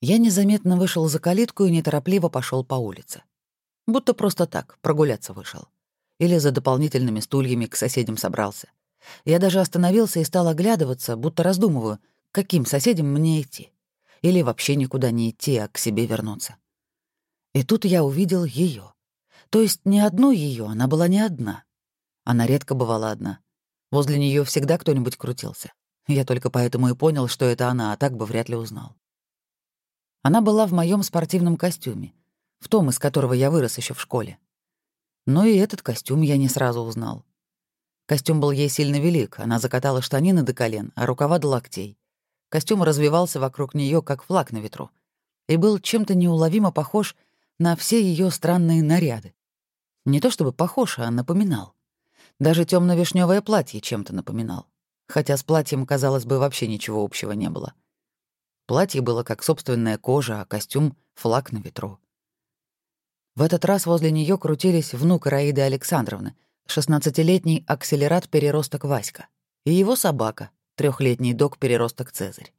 Я незаметно вышел за калитку и неторопливо пошел по улице. Будто просто так, прогуляться вышел. Или за дополнительными стульями к соседям собрался. Я даже остановился и стал оглядываться, будто раздумываю, каким соседям мне идти. Или вообще никуда не идти, а к себе вернуться. И тут я увидел ее. То есть не одну ее, она была не одна. Она редко бывала одна. Возле нее всегда кто-нибудь крутился. Я только поэтому и понял, что это она, а так бы вряд ли узнал. Она была в моем спортивном костюме, в том, из которого я вырос еще в школе. Но и этот костюм я не сразу узнал. Костюм был ей сильно велик, она закатала штанины до колен, а рукава до локтей. Костюм развивался вокруг нее, как флаг на ветру, и был чем-то неуловимо похож на все ее странные наряды. Не то чтобы похож, а напоминал. Даже темно вишневое платье чем-то напоминал. Хотя с платьем, казалось бы, вообще ничего общего не было. Платье было как собственная кожа, а костюм — флаг на ветру. В этот раз возле нее крутились внук Раиды Александровны, шестнадцатилетний акселерат-переросток Васька, и его собака, трехлетний док-переросток Цезарь.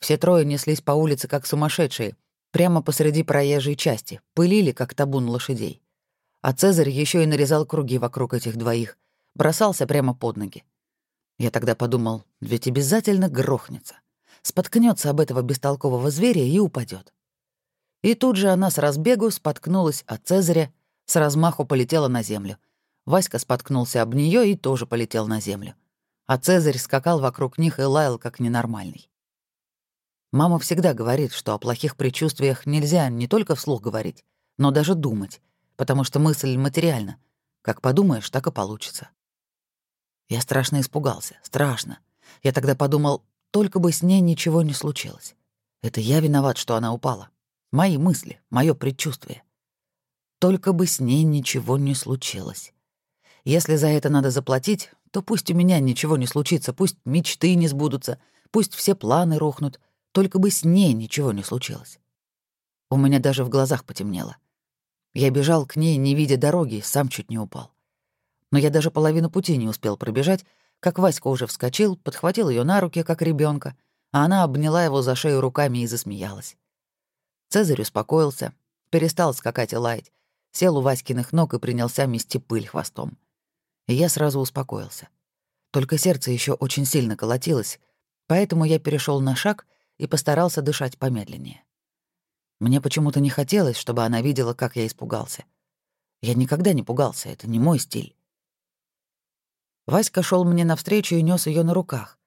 Все трое неслись по улице как сумасшедшие, прямо посреди проезжей части, пылили, как табун лошадей. А Цезарь еще и нарезал круги вокруг этих двоих, бросался прямо под ноги. Я тогда подумал, ведь обязательно грохнется, споткнется об этого бестолкового зверя и упадет. И тут же она с разбегу споткнулась от Цезаря, с размаху полетела на землю — Васька споткнулся об нее и тоже полетел на землю. А Цезарь скакал вокруг них и лаял, как ненормальный. Мама всегда говорит, что о плохих предчувствиях нельзя не только вслух говорить, но даже думать, потому что мысль материальна. Как подумаешь, так и получится. Я страшно испугался, страшно. Я тогда подумал, только бы с ней ничего не случилось. Это я виноват, что она упала. Мои мысли, мое предчувствие. Только бы с ней ничего не случилось. Если за это надо заплатить, то пусть у меня ничего не случится, пусть мечты не сбудутся, пусть все планы рухнут, только бы с ней ничего не случилось. У меня даже в глазах потемнело. Я бежал к ней, не видя дороги, сам чуть не упал. Но я даже половину пути не успел пробежать, как Васька уже вскочил, подхватил ее на руки, как ребенка, а она обняла его за шею руками и засмеялась. Цезарь успокоился, перестал скакать и лаять, сел у Васькиных ног и принялся мести пыль хвостом и я сразу успокоился. Только сердце еще очень сильно колотилось, поэтому я перешел на шаг и постарался дышать помедленнее. Мне почему-то не хотелось, чтобы она видела, как я испугался. Я никогда не пугался, это не мой стиль. Васька шел мне навстречу и нес ее на руках.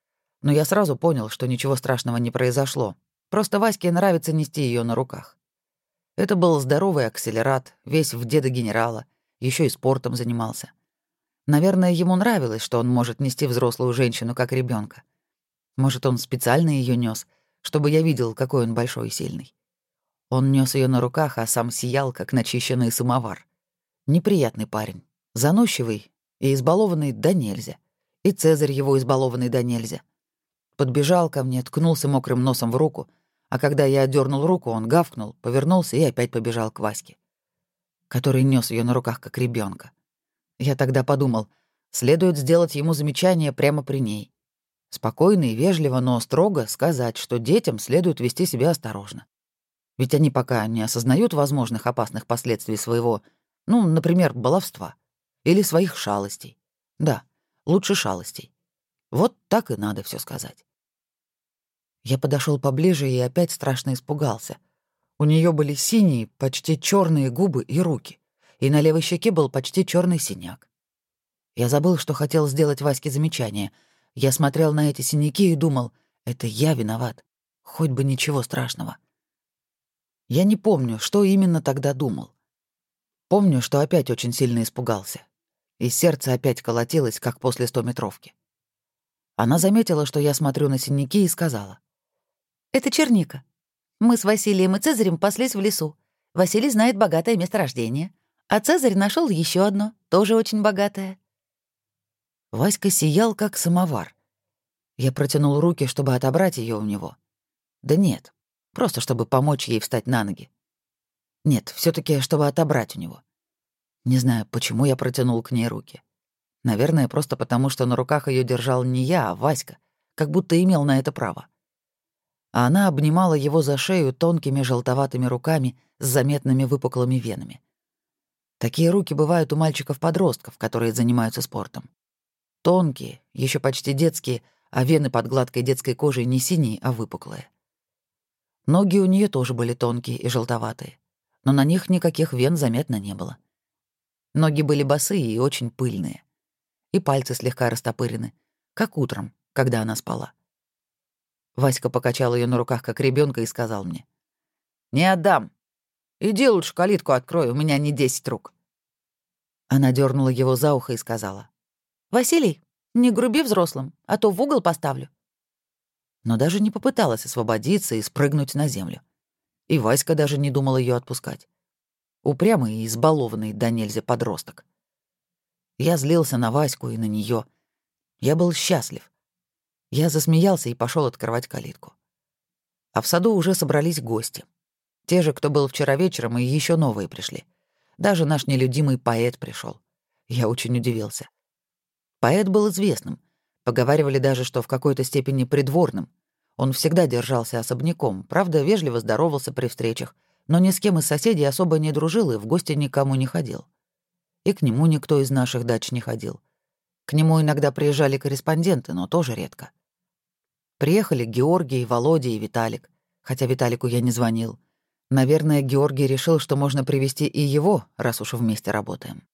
Но я сразу понял, что ничего страшного не произошло. Просто Ваське нравится нести ее на руках. Это был здоровый акселерат, весь в деда генерала, еще и спортом занимался. Наверное, ему нравилось, что он может нести взрослую женщину как ребенка. Может, он специально ее нес, чтобы я видел, какой он большой и сильный. Он нес ее на руках, а сам сиял, как начищенный самовар. Неприятный парень, заносчивый и избалованный да нельзя. И Цезарь его избалованный да нельзя. Подбежал ко мне, ткнулся мокрым носом в руку, а когда я отдернул руку, он гавкнул, повернулся и опять побежал к Ваське, который нес ее на руках как ребенка. Я тогда подумал, следует сделать ему замечание прямо при ней. Спокойно и вежливо, но строго сказать, что детям следует вести себя осторожно. Ведь они пока не осознают возможных опасных последствий своего, ну, например, баловства или своих шалостей. Да, лучше шалостей. Вот так и надо все сказать. Я подошел поближе и опять страшно испугался. У нее были синие, почти черные губы и руки и на левой щеке был почти черный синяк. Я забыл, что хотел сделать Ваське замечание. Я смотрел на эти синяки и думал, это я виноват. Хоть бы ничего страшного. Я не помню, что именно тогда думал. Помню, что опять очень сильно испугался. И сердце опять колотилось, как после стометровки. Она заметила, что я смотрю на синяки, и сказала. «Это черника. Мы с Василием и Цезарем паслись в лесу. Василий знает богатое месторождение. А Цезарь нашел еще одно, тоже очень богатое. Васька сиял, как самовар. Я протянул руки, чтобы отобрать ее у него. Да нет, просто чтобы помочь ей встать на ноги. Нет, все таки чтобы отобрать у него. Не знаю, почему я протянул к ней руки. Наверное, просто потому, что на руках ее держал не я, а Васька, как будто имел на это право. а она обнимала его за шею тонкими желтоватыми руками с заметными выпуклыми венами. Такие руки бывают у мальчиков-подростков, которые занимаются спортом. Тонкие, еще почти детские, а вены под гладкой детской кожей не синие, а выпуклые. Ноги у нее тоже были тонкие и желтоватые, но на них никаких вен заметно не было. Ноги были босые и очень пыльные. И пальцы слегка растопырены, как утром, когда она спала. Васька покачал ее на руках, как ребенка, и сказал мне. «Не отдам. Иди лучше калитку открой, у меня не десять рук». Она дернула его за ухо и сказала. «Василий, не груби взрослым, а то в угол поставлю». Но даже не попыталась освободиться и спрыгнуть на землю. И Васька даже не думал ее отпускать. Упрямый и избалованный до нельзя подросток. Я злился на Ваську и на нее. Я был счастлив. Я засмеялся и пошел открывать калитку. А в саду уже собрались гости. Те же, кто был вчера вечером, и еще новые пришли. Даже наш нелюдимый поэт пришел. Я очень удивился. Поэт был известным. Поговаривали даже, что в какой-то степени придворным. Он всегда держался особняком, правда, вежливо здоровался при встречах, но ни с кем из соседей особо не дружил и в гости никому не ходил. И к нему никто из наших дач не ходил. К нему иногда приезжали корреспонденты, но тоже редко. Приехали Георгий, Володя и Виталик, хотя Виталику я не звонил. Наверное, Георгий решил, что можно привести и его, раз уж вместе работаем.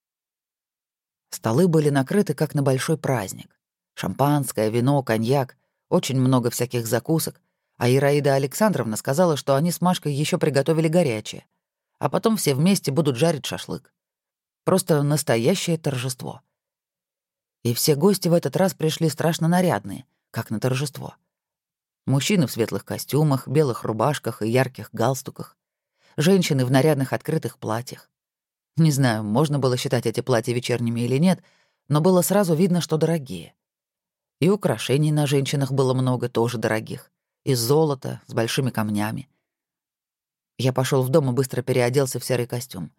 Столы были накрыты, как на большой праздник. Шампанское, вино, коньяк, очень много всяких закусок, а Ираида Александровна сказала, что они с Машкой еще приготовили горячее, а потом все вместе будут жарить шашлык. Просто настоящее торжество. И все гости в этот раз пришли страшно нарядные, как на торжество — Мужчины в светлых костюмах, белых рубашках и ярких галстуках. Женщины в нарядных открытых платьях. Не знаю, можно было считать эти платья вечерними или нет, но было сразу видно, что дорогие. И украшений на женщинах было много, тоже дорогих. Из золота, с большими камнями. Я пошел в дом и быстро переоделся в серый костюм.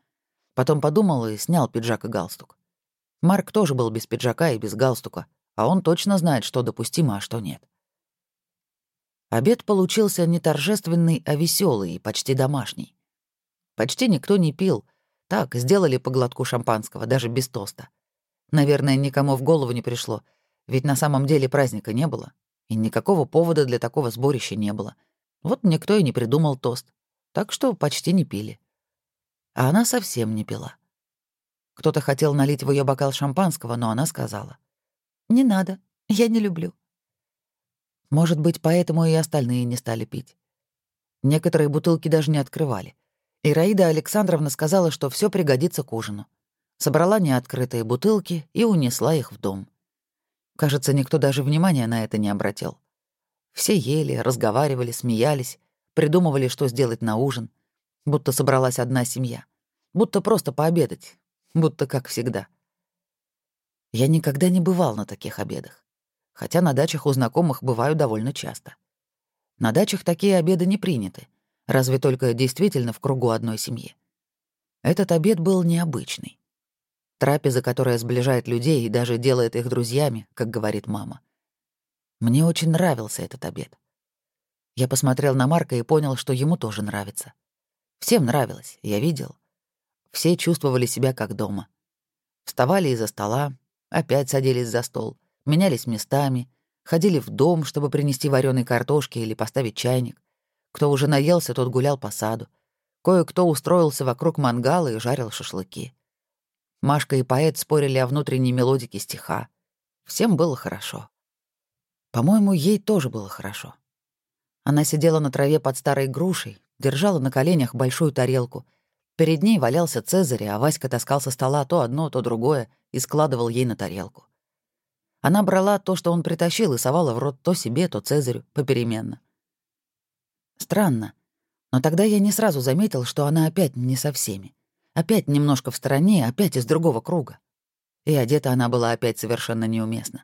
Потом подумал и снял пиджак и галстук. Марк тоже был без пиджака и без галстука, а он точно знает, что допустимо, а что нет. Обед получился не торжественный, а веселый и почти домашний. Почти никто не пил. Так, сделали по глотку шампанского, даже без тоста. Наверное, никому в голову не пришло, ведь на самом деле праздника не было, и никакого повода для такого сборища не было. Вот никто и не придумал тост, так что почти не пили. А она совсем не пила. Кто-то хотел налить в ее бокал шампанского, но она сказала. «Не надо, я не люблю». Может быть, поэтому и остальные не стали пить. Некоторые бутылки даже не открывали. И Раида Александровна сказала, что все пригодится к ужину. Собрала неоткрытые бутылки и унесла их в дом. Кажется, никто даже внимания на это не обратил. Все ели, разговаривали, смеялись, придумывали, что сделать на ужин. Будто собралась одна семья. Будто просто пообедать. Будто как всегда. Я никогда не бывал на таких обедах хотя на дачах у знакомых бываю довольно часто. На дачах такие обеды не приняты, разве только действительно в кругу одной семьи. Этот обед был необычный. Трапеза, которая сближает людей и даже делает их друзьями, как говорит мама. Мне очень нравился этот обед. Я посмотрел на Марка и понял, что ему тоже нравится. Всем нравилось, я видел. Все чувствовали себя как дома. Вставали из-за стола, опять садились за стол — менялись местами, ходили в дом, чтобы принести вареной картошки или поставить чайник. Кто уже наелся, тот гулял по саду. Кое-кто устроился вокруг мангала и жарил шашлыки. Машка и поэт спорили о внутренней мелодике стиха. Всем было хорошо. По-моему, ей тоже было хорошо. Она сидела на траве под старой грушей, держала на коленях большую тарелку. Перед ней валялся Цезарь, а Васька таскал со стола то одно, то другое и складывал ей на тарелку. Она брала то, что он притащил, и совала в рот то себе, то Цезарю, попеременно. Странно, но тогда я не сразу заметил, что она опять не со всеми. Опять немножко в стороне, опять из другого круга. И одета она была опять совершенно неуместно.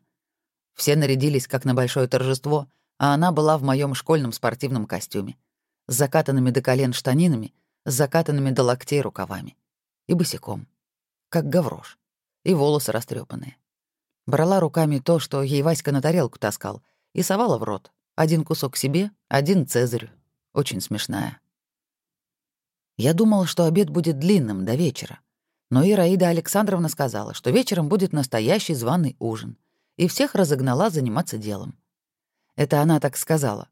Все нарядились, как на большое торжество, а она была в моем школьном спортивном костюме, с закатанными до колен штанинами, с закатанными до локтей рукавами. И босиком, как гаврош, и волосы растрепанные. Брала руками то, что ей Васька на тарелку таскал, и совала в рот, Один кусок себе, один Цезарю. Очень смешная. Я думал, что обед будет длинным до вечера. Но Ираида Александровна сказала, что вечером будет настоящий званый ужин, и всех разогнала заниматься делом. Это она так сказала.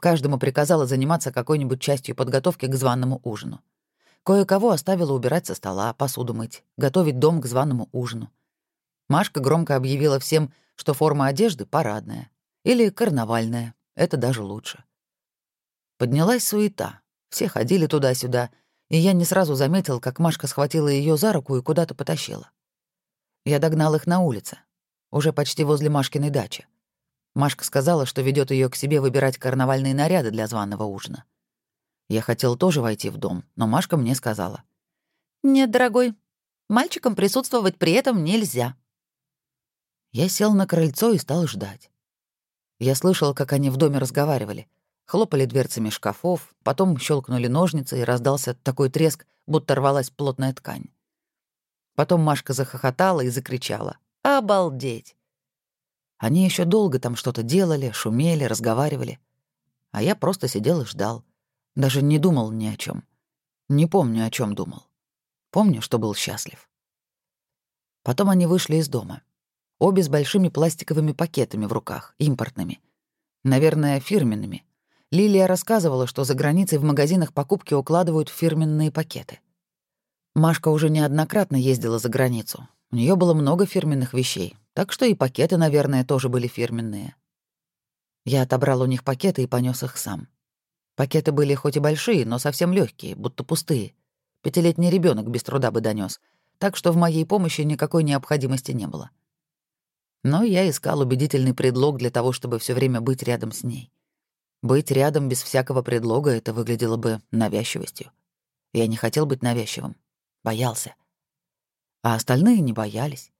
Каждому приказала заниматься какой-нибудь частью подготовки к званому ужину. Кое-кого оставила убирать со стола, посуду мыть, готовить дом к званому ужину. Машка громко объявила всем, что форма одежды парадная или карнавальная, это даже лучше. Поднялась суета, все ходили туда-сюда, и я не сразу заметил, как Машка схватила ее за руку и куда-то потащила. Я догнал их на улице, уже почти возле Машкиной дачи. Машка сказала, что ведет ее к себе выбирать карнавальные наряды для званого ужина. Я хотел тоже войти в дом, но Машка мне сказала. «Нет, дорогой, мальчикам присутствовать при этом нельзя». Я сел на крыльцо и стал ждать. Я слышал, как они в доме разговаривали. Хлопали дверцами шкафов, потом щелкнули ножницы, и раздался такой треск, будто рвалась плотная ткань. Потом Машка захохотала и закричала. «Обалдеть!» Они еще долго там что-то делали, шумели, разговаривали. А я просто сидел и ждал. Даже не думал ни о чем. Не помню, о чем думал. Помню, что был счастлив. Потом они вышли из дома. Обе с большими пластиковыми пакетами в руках, импортными. Наверное, фирменными. Лилия рассказывала, что за границей в магазинах покупки укладывают в фирменные пакеты. Машка уже неоднократно ездила за границу. У нее было много фирменных вещей, так что и пакеты, наверное, тоже были фирменные. Я отобрал у них пакеты и понес их сам. Пакеты были хоть и большие, но совсем легкие, будто пустые. Пятилетний ребенок без труда бы донес, так что в моей помощи никакой необходимости не было. Но я искал убедительный предлог для того, чтобы все время быть рядом с ней. Быть рядом без всякого предлога — это выглядело бы навязчивостью. Я не хотел быть навязчивым. Боялся. А остальные не боялись.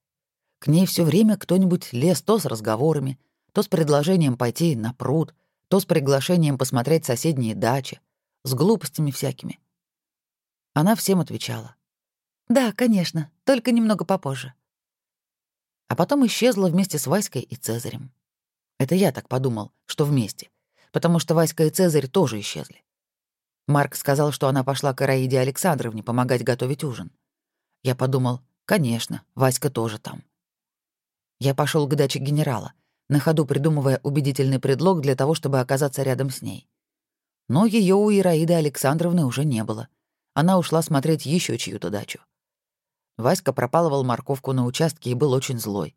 К ней все время кто-нибудь лез то с разговорами, то с предложением пойти на пруд, то с приглашением посмотреть соседние дачи, с глупостями всякими. Она всем отвечала. «Да, конечно, только немного попозже». А потом исчезла вместе с Васькой и Цезарем. Это я так подумал, что вместе, потому что Васька и Цезарь тоже исчезли. Марк сказал, что она пошла к Ираиде Александровне помогать готовить ужин. Я подумал, конечно, Васька тоже там. Я пошел к даче генерала, на ходу придумывая убедительный предлог для того, чтобы оказаться рядом с ней. Но ее у Ираиды Александровны уже не было. Она ушла смотреть еще чью-то дачу. Васька пропалывал морковку на участке и был очень злой.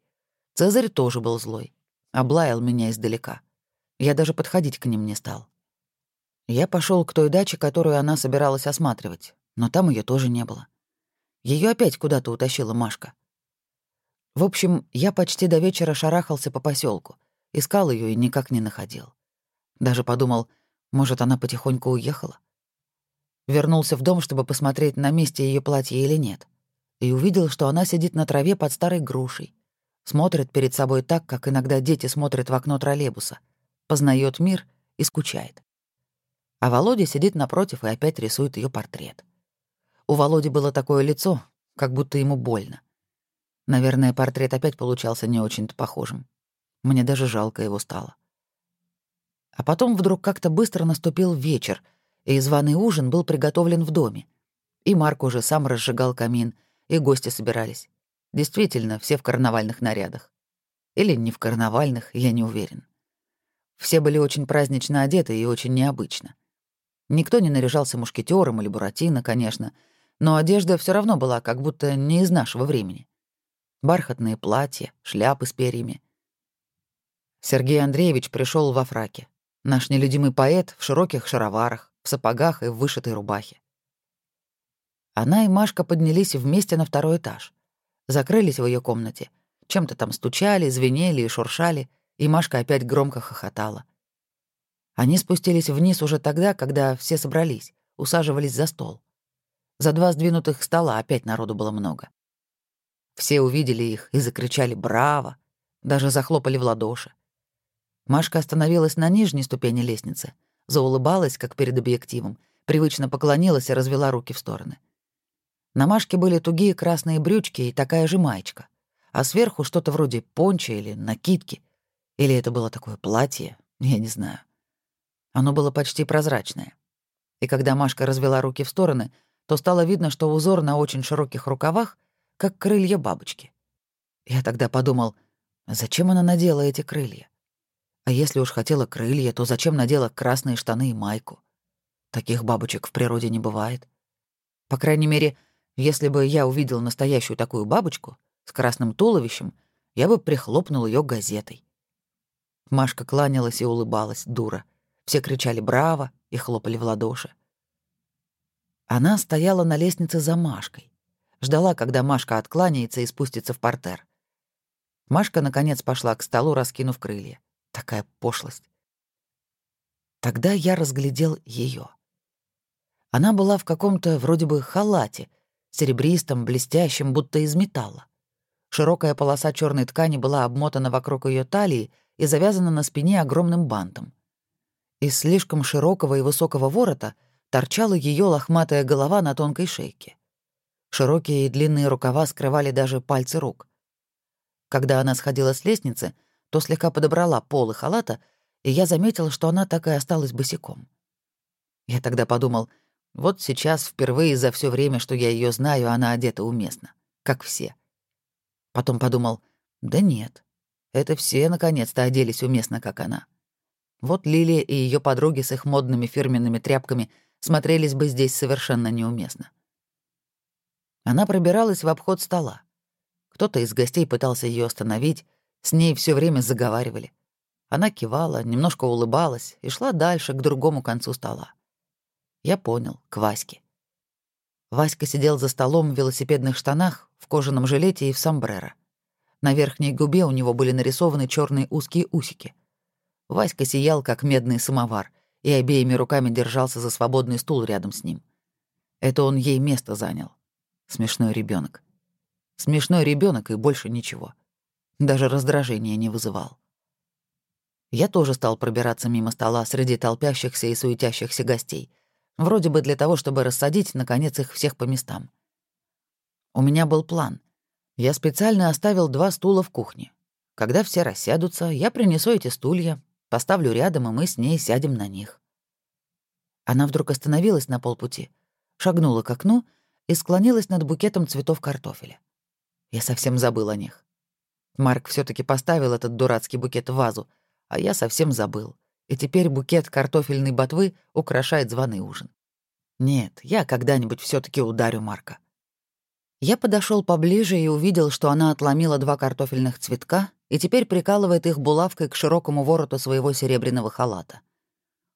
Цезарь тоже был злой. Облаял меня издалека. Я даже подходить к ним не стал. Я пошел к той даче, которую она собиралась осматривать, но там ее тоже не было. Ее опять куда-то утащила Машка. В общем, я почти до вечера шарахался по поселку, искал ее и никак не находил. Даже подумал, может, она потихоньку уехала. Вернулся в дом, чтобы посмотреть, на месте ее платье или нет, и увидел, что она сидит на траве под старой грушей, смотрит перед собой так, как иногда дети смотрят в окно троллейбуса, познает мир и скучает. А Володя сидит напротив и опять рисует ее портрет. У Володи было такое лицо, как будто ему больно. Наверное, портрет опять получался не очень-то похожим. Мне даже жалко его стало. А потом вдруг как-то быстро наступил вечер, и званый ужин был приготовлен в доме. И Марк уже сам разжигал камин, и гости собирались. Действительно, все в карнавальных нарядах. Или не в карнавальных, я не уверен. Все были очень празднично одеты и очень необычно. Никто не наряжался мушкетером или буратино, конечно, но одежда все равно была как будто не из нашего времени бархатные платья, шляпы с перьями. Сергей Андреевич пришел во фраке. Наш нелюдимый поэт в широких шароварах, в сапогах и в вышитой рубахе. Она и Машка поднялись вместе на второй этаж. Закрылись в ее комнате. Чем-то там стучали, звенели и шуршали, и Машка опять громко хохотала. Они спустились вниз уже тогда, когда все собрались, усаживались за стол. За два сдвинутых стола опять народу было много. Все увидели их и закричали «Браво!», даже захлопали в ладоши. Машка остановилась на нижней ступени лестницы, заулыбалась, как перед объективом, привычно поклонилась и развела руки в стороны. На Машке были тугие красные брючки и такая же маечка, а сверху что-то вроде понча или накидки. Или это было такое платье, Я не знаю. Оно было почти прозрачное. И когда Машка развела руки в стороны, то стало видно, что узор на очень широких рукавах, как крылья бабочки. Я тогда подумал, зачем она надела эти крылья? А если уж хотела крылья, то зачем надела красные штаны и майку? Таких бабочек в природе не бывает. По крайней мере, если бы я увидел настоящую такую бабочку с красным туловищем, я бы прихлопнул ее газетой. Машка кланялась и улыбалась, дура. Все кричали «Браво!» и хлопали в ладоши. Она стояла на лестнице за Машкой. Ждала, когда Машка откланяется и спустится в портер. Машка, наконец, пошла к столу, раскинув крылья. Такая пошлость. Тогда я разглядел ее. Она была в каком-то вроде бы халате, серебристом, блестящем, будто из металла. Широкая полоса черной ткани была обмотана вокруг ее талии и завязана на спине огромным бантом. Из слишком широкого и высокого ворота торчала ее лохматая голова на тонкой шейке. Широкие и длинные рукава скрывали даже пальцы рук. Когда она сходила с лестницы, то слегка подобрала полы халата, и я заметил, что она так и осталась босиком. Я тогда подумал, вот сейчас впервые за все время, что я ее знаю, она одета уместно, как все. Потом подумал, да нет, это все наконец-то оделись уместно, как она. Вот Лилия и ее подруги с их модными фирменными тряпками смотрелись бы здесь совершенно неуместно. Она пробиралась в обход стола. Кто-то из гостей пытался ее остановить, с ней все время заговаривали. Она кивала, немножко улыбалась и шла дальше, к другому концу стола. Я понял, к Ваське. Васька сидел за столом в велосипедных штанах, в кожаном жилете и в сомбреро. На верхней губе у него были нарисованы черные узкие усики. Васька сиял, как медный самовар, и обеими руками держался за свободный стул рядом с ним. Это он ей место занял. Смешной ребенок. Смешной ребенок и больше ничего. Даже раздражения не вызывал. Я тоже стал пробираться мимо стола среди толпящихся и суетящихся гостей, вроде бы для того, чтобы рассадить, наконец, их всех по местам. У меня был план. Я специально оставил два стула в кухне. Когда все рассядутся, я принесу эти стулья, поставлю рядом, и мы с ней сядем на них. Она вдруг остановилась на полпути, шагнула к окну и склонилась над букетом цветов картофеля. Я совсем забыл о них. Марк все таки поставил этот дурацкий букет в вазу, а я совсем забыл. И теперь букет картофельной ботвы украшает званый ужин. Нет, я когда-нибудь все таки ударю Марка. Я подошел поближе и увидел, что она отломила два картофельных цветка и теперь прикалывает их булавкой к широкому вороту своего серебряного халата.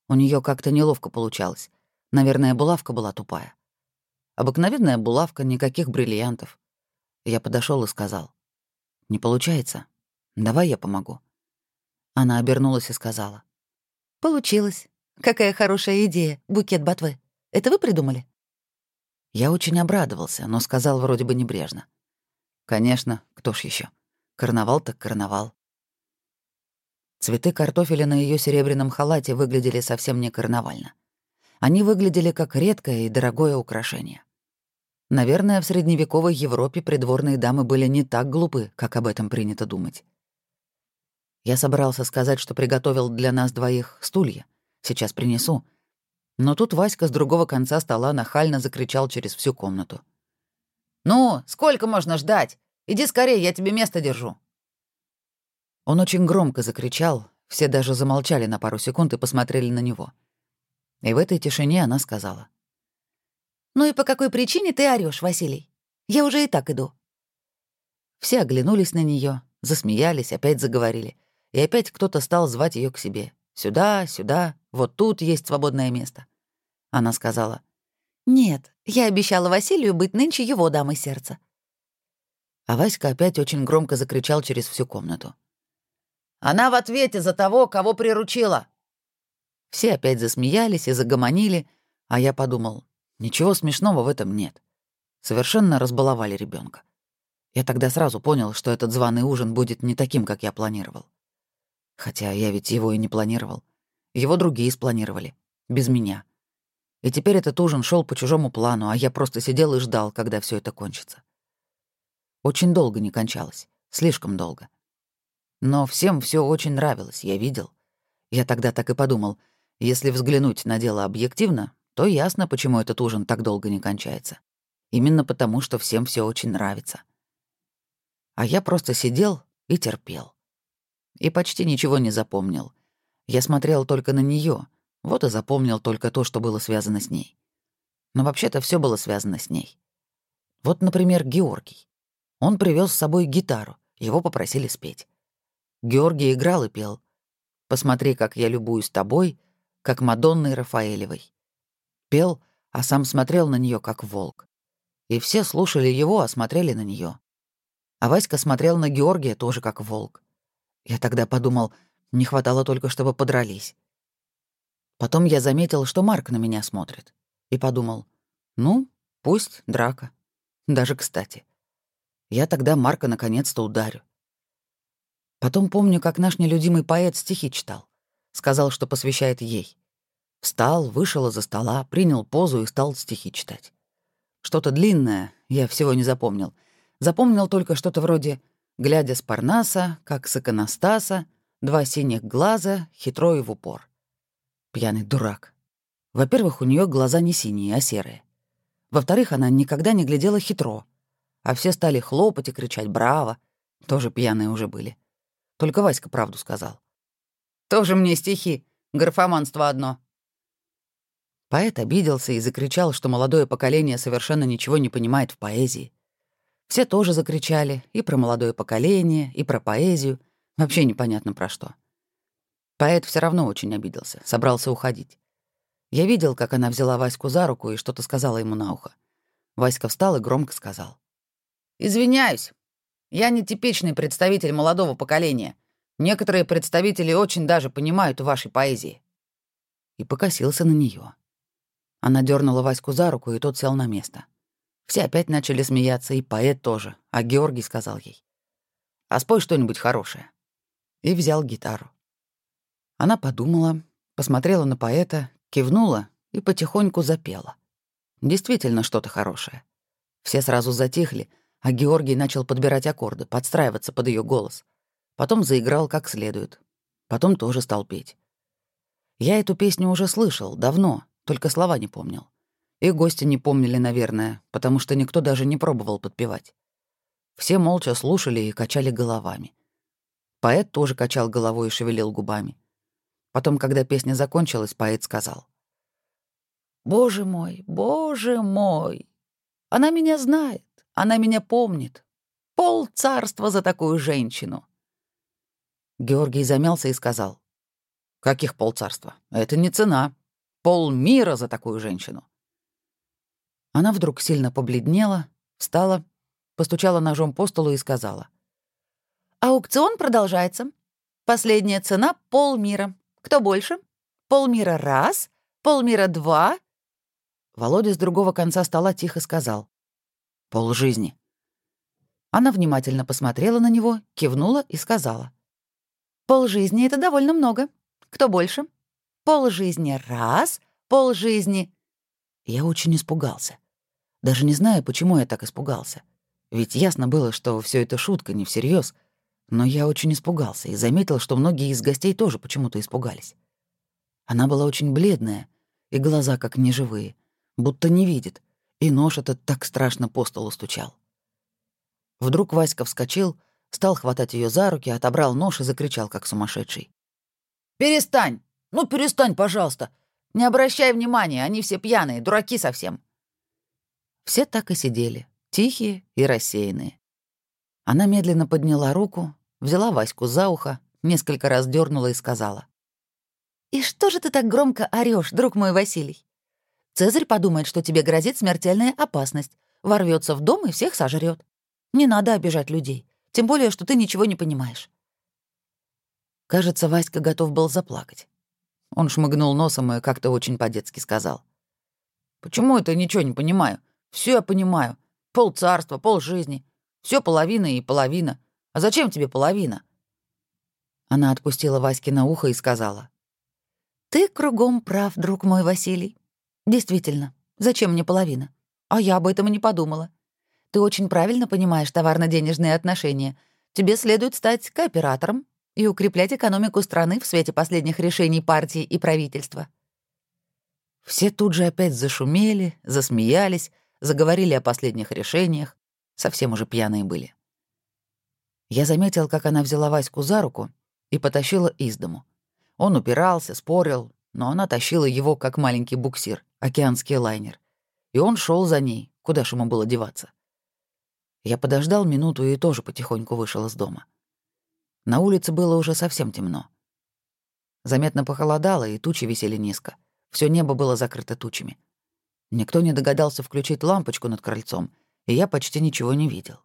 У нее как-то неловко получалось. Наверное, булавка была тупая. Обыкновенная булавка, никаких бриллиантов. Я подошел и сказал. «Не получается. Давай я помогу». Она обернулась и сказала. «Получилось. Какая хорошая идея, букет ботвы. Это вы придумали?» Я очень обрадовался, но сказал вроде бы небрежно. «Конечно, кто ж еще? Карнавал так карнавал». Цветы картофеля на ее серебряном халате выглядели совсем не карнавально. Они выглядели как редкое и дорогое украшение. Наверное, в средневековой Европе придворные дамы были не так глупы, как об этом принято думать. Я собрался сказать, что приготовил для нас двоих стулья. Сейчас принесу — но тут Васька с другого конца стола нахально закричал через всю комнату. «Ну, сколько можно ждать? Иди скорее, я тебе место держу». Он очень громко закричал, все даже замолчали на пару секунд и посмотрели на него. И в этой тишине она сказала. «Ну и по какой причине ты орёшь, Василий? Я уже и так иду». Все оглянулись на нее, засмеялись, опять заговорили. И опять кто-то стал звать ее к себе. Сюда, сюда, вот тут есть свободное место. Она сказала. «Нет, я обещала Василию быть нынче его дамой сердца». А Васька опять очень громко закричал через всю комнату. «Она в ответе за того, кого приручила!» Все опять засмеялись и загомонили, а я подумал, ничего смешного в этом нет. Совершенно разбаловали ребенка. Я тогда сразу понял, что этот званый ужин будет не таким, как я планировал. Хотя я ведь его и не планировал. Его другие спланировали. Без меня. И теперь этот ужин шел по чужому плану, а я просто сидел и ждал, когда все это кончится. Очень долго не кончалось. Слишком долго. Но всем все очень нравилось, я видел. Я тогда так и подумал, если взглянуть на дело объективно, то ясно, почему этот ужин так долго не кончается. Именно потому, что всем все очень нравится. А я просто сидел и терпел. И почти ничего не запомнил. Я смотрел только на нее, вот и запомнил только то, что было связано с ней. Но вообще-то все было связано с ней. Вот, например, Георгий. Он привез с собой гитару, его попросили спеть. Георгий играл и пел. «Посмотри, как я любуюсь тобой, как Мадонной Рафаэлевой». Пел, а сам смотрел на нее как волк. И все слушали его, а смотрели на нее. А Васька смотрел на Георгия тоже как волк. Я тогда подумал, не хватало только, чтобы подрались. Потом я заметил, что Марк на меня смотрит. И подумал, ну, пусть драка. Даже кстати. Я тогда Марка наконец-то ударю. Потом помню, как наш нелюдимый поэт стихи читал. Сказал, что посвящает ей. Встал, вышел из-за стола, принял позу и стал стихи читать. Что-то длинное, я всего не запомнил. Запомнил только что-то вроде «Глядя с Парнаса, как с иконостаса, два синих глаза, хитро и в упор». Пьяный дурак. Во-первых, у нее глаза не синие, а серые. Во-вторых, она никогда не глядела хитро. А все стали хлопать и кричать «Браво!» Тоже пьяные уже были. Только Васька правду сказал. «Тоже мне стихи. Графоманство одно». Поэт обиделся и закричал, что молодое поколение совершенно ничего не понимает в поэзии. Все тоже закричали и про молодое поколение, и про поэзию. Вообще непонятно про что. Поэт все равно очень обиделся, собрался уходить. Я видел, как она взяла Ваську за руку и что-то сказала ему на ухо. Васька встал и громко сказал. «Извиняюсь. Я не типичный представитель молодого поколения. Некоторые представители очень даже понимают вашей поэзии». И покосился на нее. Она дернула Ваську за руку, и тот сел на место. Все опять начали смеяться, и поэт тоже, а Георгий сказал ей. «А спой что-нибудь хорошее». И взял гитару. Она подумала, посмотрела на поэта, кивнула и потихоньку запела. Действительно что-то хорошее. Все сразу затихли, а Георгий начал подбирать аккорды, подстраиваться под ее голос. Потом заиграл как следует. Потом тоже стал петь. Я эту песню уже слышал, давно, только слова не помнил. И гости не помнили, наверное, потому что никто даже не пробовал подпевать. Все молча слушали и качали головами. Поэт тоже качал головой и шевелил губами. Потом, когда песня закончилась, поэт сказал. «Боже мой, боже мой! Она меня знает, она меня помнит. Пол царства за такую женщину!» Георгий замялся и сказал. «Каких полцарства? Это не цена полмира за такую женщину. Она вдруг сильно побледнела, встала, постучала ножом по столу и сказала. «Аукцион продолжается. Последняя цена — полмира. Кто больше? Полмира раз, полмира два». Володя с другого конца стола тихо сказал. «Полжизни». Она внимательно посмотрела на него, кивнула и сказала. «Полжизни — это довольно много. Кто больше?» Полжизни раз, полжизни... Я очень испугался. Даже не знаю, почему я так испугался. Ведь ясно было, что все это шутка, не всерьез. Но я очень испугался и заметил, что многие из гостей тоже почему-то испугались. Она была очень бледная, и глаза как неживые, будто не видит, и нож этот так страшно по столу стучал. Вдруг Васька вскочил, стал хватать ее за руки, отобрал нож и закричал, как сумасшедший. «Перестань! Ну, перестань, пожалуйста. Не обращай внимания, они все пьяные, дураки совсем. Все так и сидели, тихие и рассеянные. Она медленно подняла руку, взяла Ваську за ухо, несколько раз дернула и сказала. «И что же ты так громко орешь, друг мой Василий? Цезарь подумает, что тебе грозит смертельная опасность, ворвется в дом и всех сожрет. Не надо обижать людей, тем более, что ты ничего не понимаешь». Кажется, Васька готов был заплакать. Он шмыгнул носом и как-то очень по-детски сказал. «Почему это ничего не понимаю? Все я понимаю. Пол царства, пол жизни. Все половина и половина. А зачем тебе половина?» Она отпустила Ваське на ухо и сказала. «Ты кругом прав, друг мой Василий. Действительно, зачем мне половина? А я об этом и не подумала. Ты очень правильно понимаешь товарно-денежные отношения. Тебе следует стать кооператором. и укреплять экономику страны в свете последних решений партии и правительства. Все тут же опять зашумели, засмеялись, заговорили о последних решениях, совсем уже пьяные были. Я заметил, как она взяла Ваську за руку и потащила из дому. Он упирался, спорил, но она тащила его, как маленький буксир, океанский лайнер. И он шел за ней, куда ж ему было деваться. Я подождал минуту и тоже потихоньку вышел из дома. На улице было уже совсем темно. Заметно похолодало, и тучи висели низко. Все небо было закрыто тучами. Никто не догадался включить лампочку над крыльцом, и я почти ничего не видел.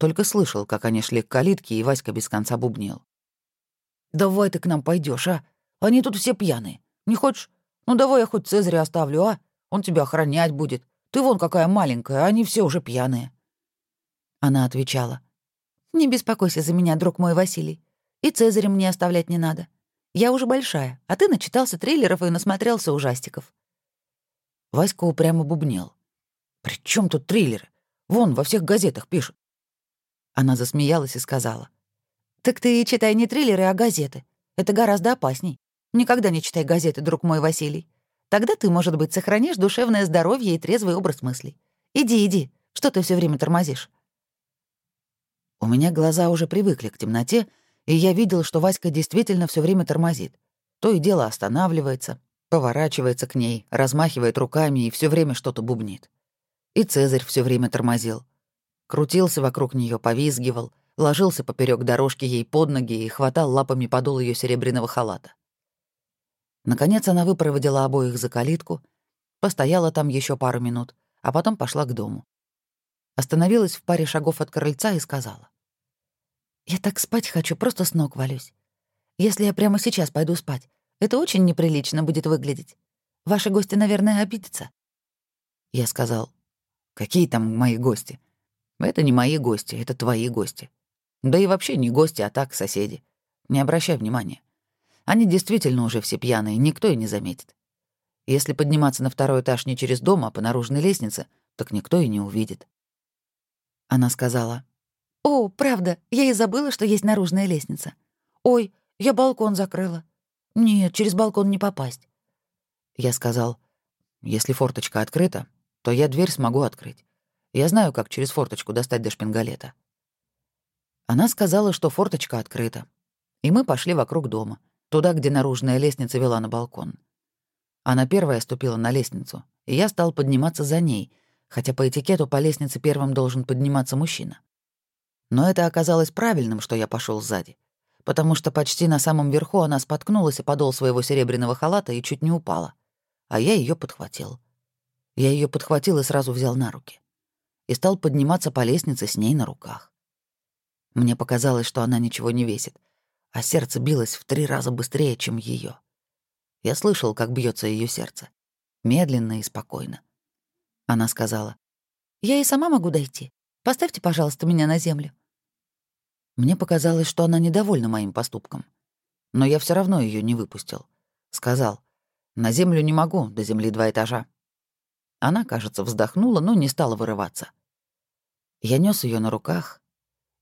Только слышал, как они шли к калитке, и Васька без конца бубнил. «Давай ты к нам пойдешь, а? Они тут все пьяные. Не хочешь? Ну давай я хоть Цезаря оставлю, а? Он тебя охранять будет. Ты вон какая маленькая, а они все уже пьяные». Она отвечала. «Не беспокойся за меня, друг мой Василий. И Цезаря мне оставлять не надо. Я уже большая, а ты начитался триллеров и насмотрелся ужастиков». Васька упрямо бубнел. «При чем тут триллеры? Вон, во всех газетах пишут». Она засмеялась и сказала. «Так ты читай не триллеры, а газеты. Это гораздо опасней. Никогда не читай газеты, друг мой Василий. Тогда ты, может быть, сохранишь душевное здоровье и трезвый образ мыслей. Иди, иди. Что ты все время тормозишь?» У меня глаза уже привыкли к темноте, и я видел, что Васька действительно все время тормозит. То и дело останавливается, поворачивается к ней, размахивает руками и все время что-то бубнит. И Цезарь все время тормозил. Крутился вокруг нее, повизгивал, ложился поперек дорожки ей под ноги и хватал лапами подол ее серебряного халата. Наконец она выпроводила обоих за калитку, постояла там еще пару минут, а потом пошла к дому. Остановилась в паре шагов от крыльца и сказала. «Я так спать хочу, просто с ног валюсь. Если я прямо сейчас пойду спать, это очень неприлично будет выглядеть. Ваши гости, наверное, обидятся». Я сказал, «Какие там мои гости? Это не мои гости, это твои гости. Да и вообще не гости, а так соседи. Не обращай внимания. Они действительно уже все пьяные, никто и не заметит. Если подниматься на второй этаж не через дом, а по наружной лестнице, так никто и не увидит. Она сказала, «О, правда, я и забыла, что есть наружная лестница. Ой, я балкон закрыла. Нет, через балкон не попасть». Я сказал, «Если форточка открыта, то я дверь смогу открыть. Я знаю, как через форточку достать до шпингалета». Она сказала, что форточка открыта. И мы пошли вокруг дома, туда, где наружная лестница вела на балкон. Она первая ступила на лестницу, и я стал подниматься за ней, хотя по этикету по лестнице первым должен подниматься мужчина. Но это оказалось правильным, что я пошел сзади, потому что почти на самом верху она споткнулась и подол своего серебряного халата и чуть не упала, а я ее подхватил. Я ее подхватил и сразу взял на руки. И стал подниматься по лестнице с ней на руках. Мне показалось, что она ничего не весит, а сердце билось в три раза быстрее, чем ее. Я слышал, как бьется ее сердце. Медленно и спокойно. Она сказала, «Я и сама могу дойти. Поставьте, пожалуйста, меня на землю». Мне показалось, что она недовольна моим поступком. Но я все равно ее не выпустил. Сказал, «На землю не могу, до земли два этажа». Она, кажется, вздохнула, но не стала вырываться. Я нес ее на руках.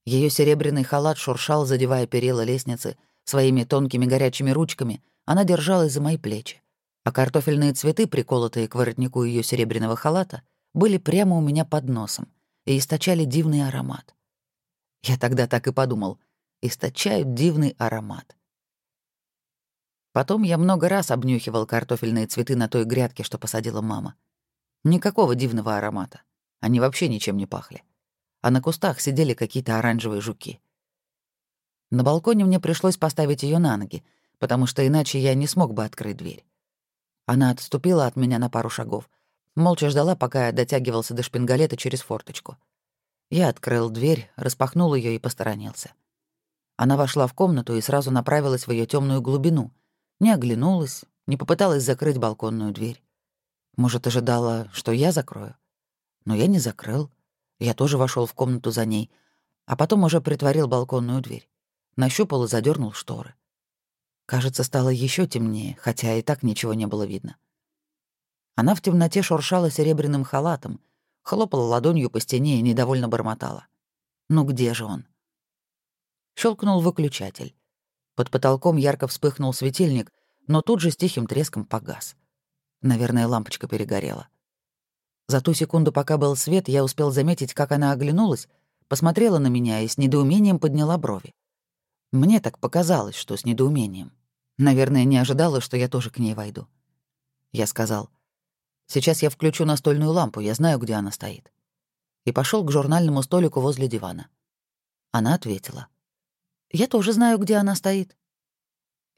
Ее серебряный халат шуршал, задевая перила лестницы. Своими тонкими горячими ручками она держалась за мои плечи, а картофельные цветы, приколотые к воротнику ее серебряного халата, были прямо у меня под носом и источали дивный аромат. Я тогда так и подумал. Источают дивный аромат. Потом я много раз обнюхивал картофельные цветы на той грядке, что посадила мама. Никакого дивного аромата. Они вообще ничем не пахли. А на кустах сидели какие-то оранжевые жуки. На балконе мне пришлось поставить ее на ноги, потому что иначе я не смог бы открыть дверь. Она отступила от меня на пару шагов, молча ждала, пока я дотягивался до шпингалета через форточку — я открыл дверь, распахнул ее и посторонился. Она вошла в комнату и сразу направилась в ее темную глубину. Не оглянулась, не попыталась закрыть балконную дверь. Может, ожидала, что я закрою? Но я не закрыл. Я тоже вошел в комнату за ней, а потом уже притворил балконную дверь. Нащупал и задернул шторы. Кажется, стало еще темнее, хотя и так ничего не было видно. Она в темноте шуршала серебряным халатом, хлопала ладонью по стене и недовольно бормотала. «Ну где же он?» Щелкнул выключатель. Под потолком ярко вспыхнул светильник, но тут же с тихим треском погас. Наверное, лампочка перегорела. За ту секунду, пока был свет, я успел заметить, как она оглянулась, посмотрела на меня и с недоумением подняла брови. Мне так показалось, что с недоумением. Наверное, не ожидала, что я тоже к ней войду. Я сказал, «Сейчас я включу настольную лампу, я знаю, где она стоит». И пошел к журнальному столику возле дивана. Она ответила, «Я тоже знаю, где она стоит».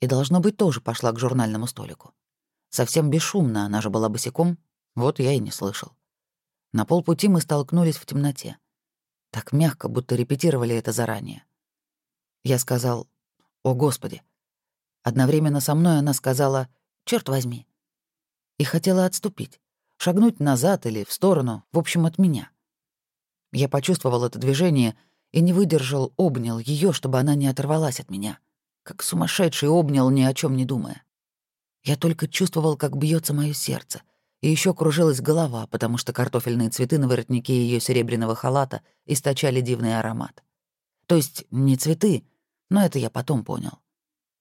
И, должно быть, тоже пошла к журнальному столику. Совсем бесшумно, она же была босиком, вот я и не слышал. На полпути мы столкнулись в темноте. Так мягко, будто репетировали это заранее. Я сказал «О, Господи!» Одновременно со мной она сказала «Чёрт возьми!» и хотела отступить, шагнуть назад или в сторону, в общем, от меня. Я почувствовал это движение и не выдержал, обнял ее, чтобы она не оторвалась от меня. Как сумасшедший обнял, ни о чем не думая. Я только чувствовал, как бьется мое сердце, и еще кружилась голова, потому что картофельные цветы на воротнике ее серебряного халата источали дивный аромат. То есть не цветы, но это я потом понял.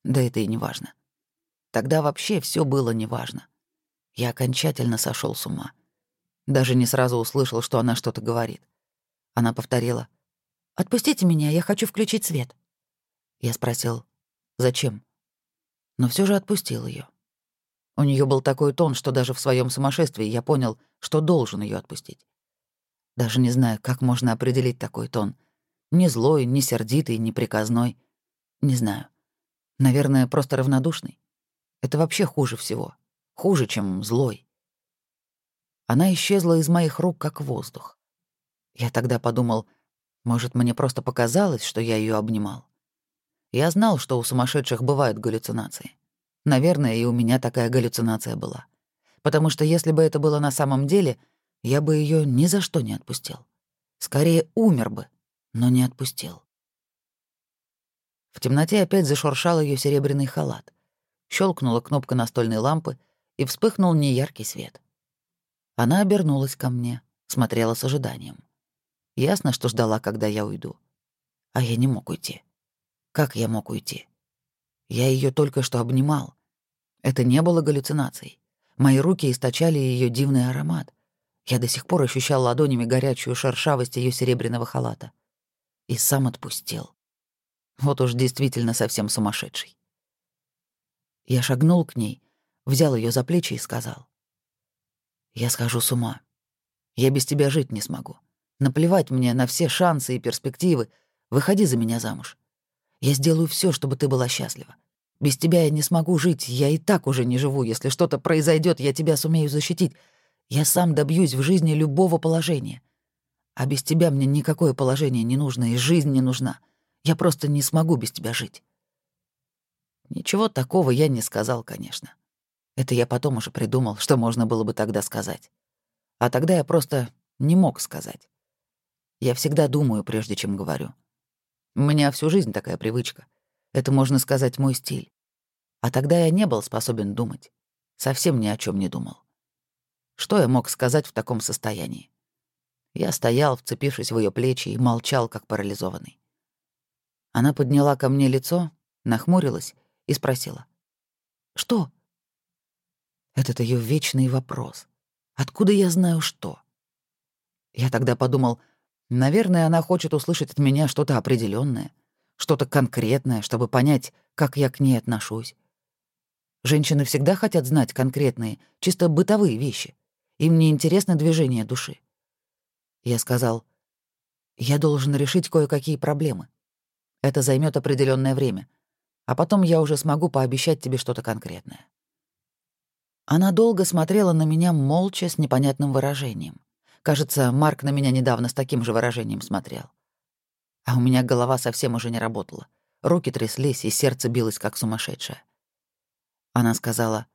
Да это и не важно. Тогда вообще все было неважно. Я окончательно сошел с ума. Даже не сразу услышал, что она что-то говорит. Она повторила. «Отпустите меня, я хочу включить свет». Я спросил, «Зачем?» Но все же отпустил ее. У нее был такой тон, что даже в своем сумасшествии я понял, что должен ее отпустить. Даже не знаю, как можно определить такой тон. Не злой, не сердитый, не приказной. Не знаю. Наверное, просто равнодушный. Это вообще хуже всего. Хуже, чем злой. Она исчезла из моих рук, как воздух. Я тогда подумал, может, мне просто показалось, что я ее обнимал. Я знал, что у сумасшедших бывают галлюцинации. Наверное, и у меня такая галлюцинация была. Потому что если бы это было на самом деле, я бы ее ни за что не отпустил. Скорее, умер бы, но не отпустил. В темноте опять зашуршал ее серебряный халат. Щелкнула кнопка настольной лампы, и вспыхнул неяркий свет. Она обернулась ко мне, смотрела с ожиданием. Ясно, что ждала, когда я уйду. А я не мог уйти. Как я мог уйти? Я ее только что обнимал. Это не было галлюцинацией. Мои руки источали ее дивный аромат. Я до сих пор ощущал ладонями горячую шершавость ее серебряного халата. И сам отпустил. Вот уж действительно совсем сумасшедший. Я шагнул к ней, взял ее за плечи и сказал. «Я схожу с ума. Я без тебя жить не смогу. Наплевать мне на все шансы и перспективы. Выходи за меня замуж. Я сделаю все, чтобы ты была счастлива. Без тебя я не смогу жить, я и так уже не живу. Если что-то произойдет, я тебя сумею защитить. Я сам добьюсь в жизни любого положения. А без тебя мне никакое положение не нужно, и жизнь не нужна. Я просто не смогу без тебя жить». Ничего такого я не сказал, конечно. Это я потом уже придумал, что можно было бы тогда сказать. А тогда я просто не мог сказать. Я всегда думаю, прежде чем говорю. У меня всю жизнь такая привычка. Это, можно сказать, мой стиль. А тогда я не был способен думать. Совсем ни о чем не думал. Что я мог сказать в таком состоянии? Я стоял, вцепившись в ее плечи, и молчал, как парализованный. Она подняла ко мне лицо, нахмурилась и спросила. «Что?» Этот ее вечный вопрос. Откуда я знаю что? Я тогда подумал, наверное, она хочет услышать от меня что-то определенное, что-то конкретное, чтобы понять, как я к ней отношусь. Женщины всегда хотят знать конкретные, чисто бытовые вещи. Им не интересно движение души. Я сказал, я должен решить кое-какие проблемы. Это займет определенное время, а потом я уже смогу пообещать тебе что-то конкретное. Она долго смотрела на меня молча с непонятным выражением. Кажется, Марк на меня недавно с таким же выражением смотрел. А у меня голова совсем уже не работала. Руки тряслись, и сердце билось, как сумасшедшее. Она сказала,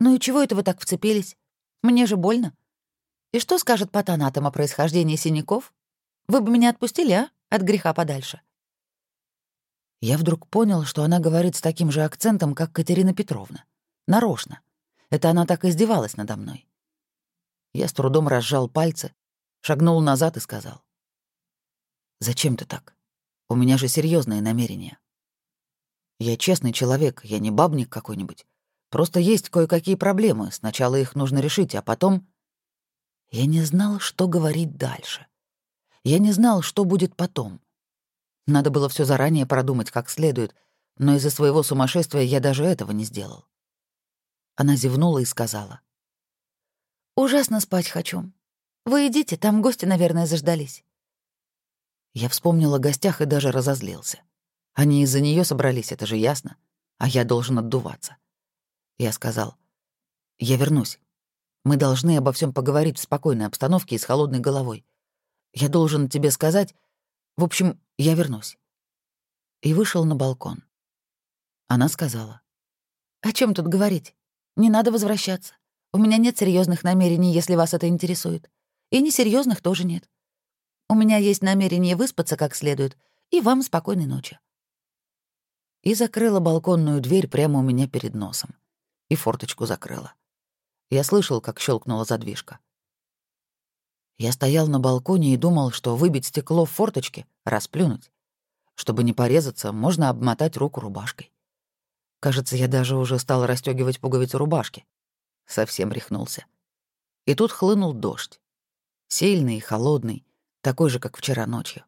«Ну и чего это вы так вцепились? Мне же больно. И что скажет патанатом о происхождении синяков? Вы бы меня отпустили, а? От греха подальше». Я вдруг понял, что она говорит с таким же акцентом, как Катерина Петровна. Нарочно. Это она так издевалась надо мной. Я с трудом разжал пальцы, шагнул назад и сказал. «Зачем ты так? У меня же серьезные намерения». Я честный человек, я не бабник какой-нибудь. Просто есть кое-какие проблемы. Сначала их нужно решить, а потом... Я не знал, что говорить дальше. Я не знал, что будет потом. Надо было все заранее продумать как следует, но из-за своего сумасшествия я даже этого не сделал. Она зевнула и сказала. «Ужасно спать хочу. Вы идите, там гости, наверное, заждались». Я вспомнил о гостях и даже разозлился. Они из-за нее собрались, это же ясно. А я должен отдуваться. Я сказал, «Я вернусь. Мы должны обо всем поговорить в спокойной обстановке и с холодной головой. Я должен тебе сказать... В общем, я вернусь». И вышел на балкон. Она сказала, «О чем тут говорить? Не надо возвращаться. У меня нет серьезных намерений, если вас это интересует. И несерьезных тоже нет. У меня есть намерение выспаться как следует, и вам спокойной ночи и закрыла балконную дверь прямо у меня перед носом. И форточку закрыла. Я слышал, как щелкнула задвижка. Я стоял на балконе и думал, что выбить стекло в форточке — расплюнуть. Чтобы не порезаться, можно обмотать руку рубашкой. Кажется, я даже уже стал расстегивать пуговицу рубашки. Совсем рехнулся. И тут хлынул дождь. Сильный и холодный, такой же, как вчера ночью.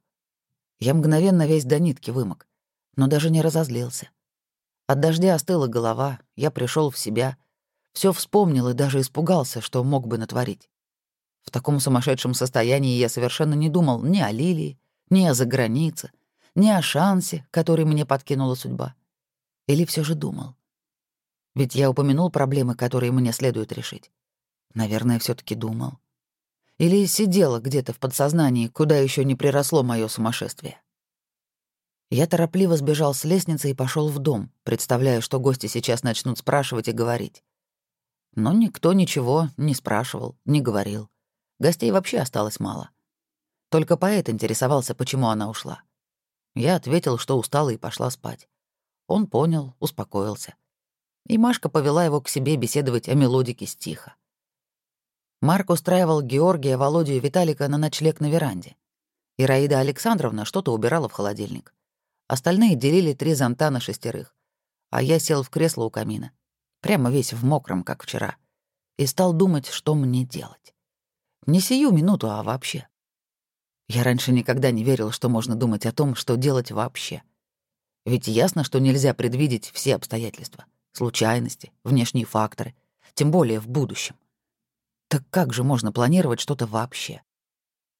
Я мгновенно весь до нитки вымок но даже не разозлился. От дождя остыла голова, я пришел в себя, все вспомнил и даже испугался, что мог бы натворить. В таком сумасшедшем состоянии я совершенно не думал ни о Лилии, ни о загранице, ни о шансе, который мне подкинула судьба. Или все же думал? Ведь я упомянул проблемы, которые мне следует решить. Наверное, все таки думал. Или сидела где-то в подсознании, куда еще не приросло мое сумасшествие. Я торопливо сбежал с лестницы и пошел в дом, представляя, что гости сейчас начнут спрашивать и говорить. Но никто ничего не спрашивал, не говорил. Гостей вообще осталось мало. Только поэт интересовался, почему она ушла. Я ответил, что устала и пошла спать. Он понял, успокоился. И Машка повела его к себе беседовать о мелодике стиха. Марк устраивал Георгия, Володю и Виталика на ночлег на веранде. Ираида Александровна что-то убирала в холодильник. Остальные делили три зонта на шестерых. А я сел в кресло у камина, прямо весь в мокром, как вчера, и стал думать, что мне делать. Не сию минуту, а вообще. Я раньше никогда не верил, что можно думать о том, что делать вообще. Ведь ясно, что нельзя предвидеть все обстоятельства, случайности, внешние факторы, тем более в будущем. Так как же можно планировать что-то вообще?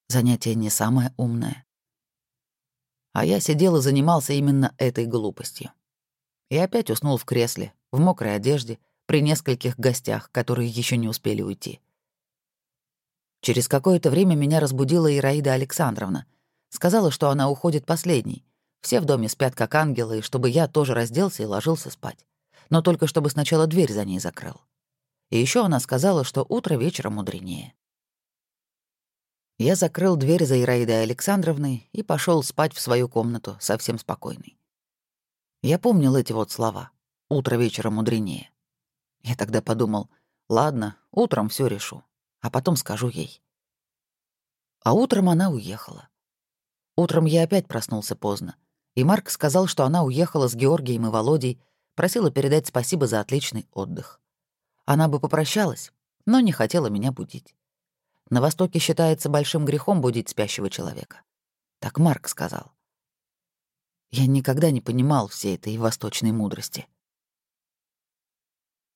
Занятие не самое умное. А я сидел и занимался именно этой глупостью. И опять уснул в кресле, в мокрой одежде, при нескольких гостях, которые еще не успели уйти. Через какое-то время меня разбудила Ираида Александровна. Сказала, что она уходит последней. Все в доме спят как ангелы, и чтобы я тоже разделся и ложился спать. Но только чтобы сначала дверь за ней закрыл. И еще она сказала, что утро вечера мудренее. Я закрыл дверь за Ираидой Александровной и пошел спать в свою комнату, совсем спокойный. Я помнил эти вот слова «утро вечера мудренее». Я тогда подумал, ладно, утром все решу, а потом скажу ей. А утром она уехала. Утром я опять проснулся поздно, и Марк сказал, что она уехала с Георгием и Володей, просила передать спасибо за отличный отдых. Она бы попрощалась, но не хотела меня будить. На Востоке считается большим грехом будить спящего человека. Так Марк сказал. Я никогда не понимал всей этой восточной мудрости.